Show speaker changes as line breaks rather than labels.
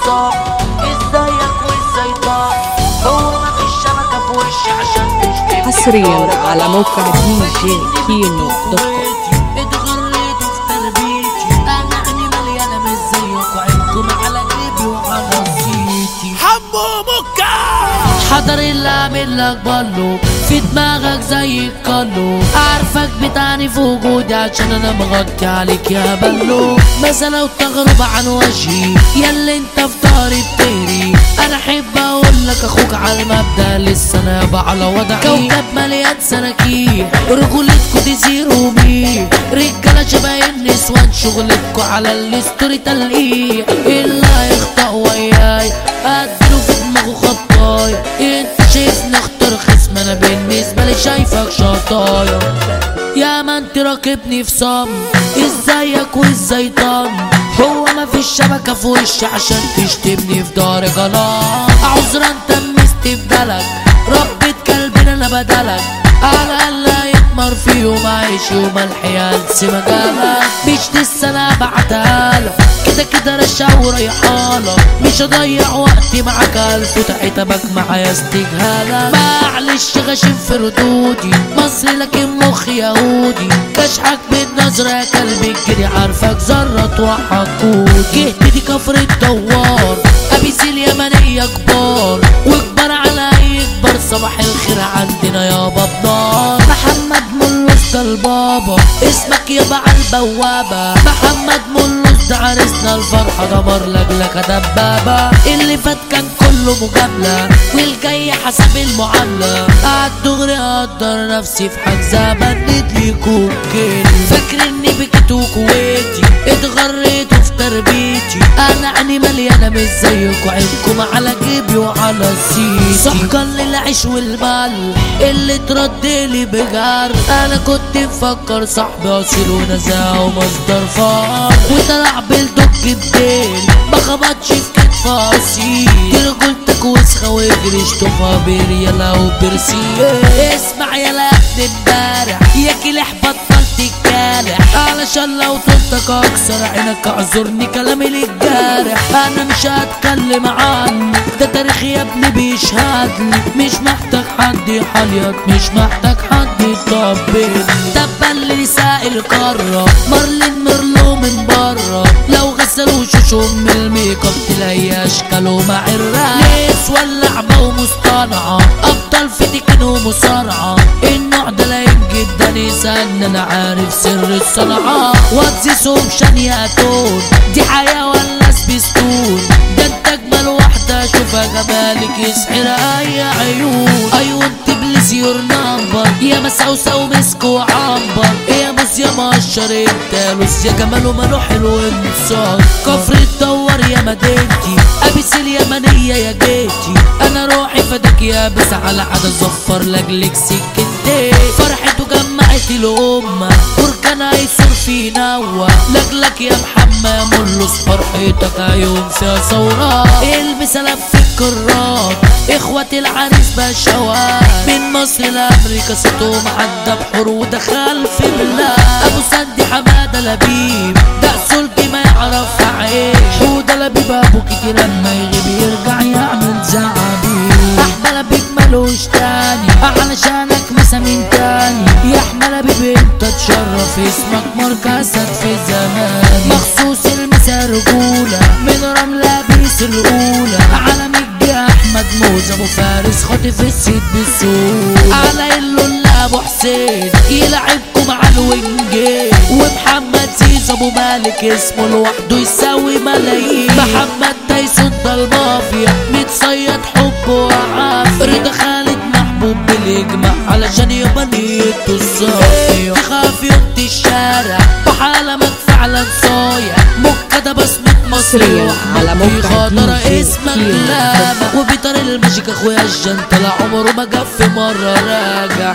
خصام ازيك وازاي طار هو ما فيش شبكة في وشي عشان تشتم
حصريا على موقع دي جي كيمو دوت كوم.
حضر اللي اعمل لك بالو في دماغك زي الكالو عارفك بتعني في وجودي عشان أنا مغطي عليك يا بلو. مثلا وتغرب عن وجهي. ياللي أنت في ضهري بتهري أنا أحب أقول لك أخوك على المبدأ لسه أنا يابا على وضعي. كوكب مليان سراكير رجولتكوا دي zero مي رجالة شبه النسوان شغلتكوا على ال story تلقيح اللي هيخطأ وياي شطايا يا ما انت راكبني في صم. إزيك وازاي طم هو ما فيش شبكة في وشي عشان تشتمني في دار غلام عذرا تمست بدلك. ربة كلبنا أنا بدلك. على الا يتمر في يوم عيش يوم الحيانس مجالك مش لسه أنا بعتها كده كده رشا وريحانة مش هضيع وقتي معاك الف وتعتبك معايا استجهالك معلش غشيم في ردودي. مصري لكن مخي يهودي. كشحك بالنظرة يا كلبي الجري عارفك ذرة وحقود جهت دي كفر الدوار. ابيس اليمنية كبار وكبر على اي كبر صباح الخير عندنا ملوس ده البابا. اسمك على البوابة. محمد ملوس ده عرسنا الفرحة دمر لجلك دبابة. اللي فات كان كله مجاملة والجاي حسب المعاملة. قعد دغري أقدر نفسي في حجزة بندت ليكوا كيلو فاكر إني بكيت وكويتي اتغريتوا في تربيتي. أنا عيني مليانة مش زيكوا عينكم على جيبي وعلى سيتي. سحقا للعيش والمال اللي تردلي بجار. أنا كنت مفكر صاحبي اصيل ونزاهة ومصدر فار. وطلع بالدق بديل ما خبطش في كتف اصيل دي رجولتك وسخة واجري اشطفها بريالة وبرسيل اسمع يلا يا ابن امبارح يا كلح بطل تتكالح علشان لو طلتك أكسر عينك أعذرني كلامي للجارح أنا مش هتكلم عنك ده تاريخ يا ابني بيشهد لي مش محتاج حد يحليك مش محتاج حد يطبل. تبا اللي سائل قارة مارلين مونرو من بره. لو غسلوا وشوشهم من ال make up تلاقي اشكال مع الراب ناس لعبة ومصطنعة. أبطال في تكن ومصارعة. النوع ده لايق جدا يسألني أنا عارف سر الصنعة. واتزيسهم شنياتون دي حياة ولا سبيستون. ده انت اجمل واحدة اشوفها جمالك يسحر أي عيون. عيون تبلز يور نمبر يا مسعوسة ومسك وعنبر يا موز يا مقشر انت لوس يا جمال وماله حلو انصار كفر تدور يا مدينتي أبيس اليمنية يا جيتي. أنا روحي فداك يا بس على عدد زفر لاجلك سكتين فرحته جمعت الأمة بركان هيصور في نوى. لاجلك يا محمد ملص فرحتك عيون فيها ثورات إلبس في الكرات اخوة العريس بشوات من مصر لأمريكا صوتهم عدى بحور ودخل في بلاد. حماده لبيب ده سلطي ما يعرف عيب حوده لبيب ابو كتير لما يغيب يرجع يعمل زعابيب. احمد لبيب ملوش تاني. علشانك مسامين تاني. يا احمد لبيب انت تشرف اسمك مركزك في زمان مخصوص المسا رجولة. من رملة بيس الأولى. على مجدي أحمد موز أبو فارس خاطف السيد بالسوق على اللون ابو حسين. يلعبكم على الوينجين. ومحمد زيزو أبو مالك اسمه لوحده يساوي ملايين. محمد تايسون ده المافيا متصيد حب وعافية. رضا خالد محبوب بالاجماع علشان يبقى نيته الصافية تخاف يوم الشارع وحالمك فعلا صايع. مكة بسمة مصري
حصرياً على موقع
خاطر اسمك. لامع وبيطر الماجيك أخويا الجن طلع عمره ما جاب في مرة راجع.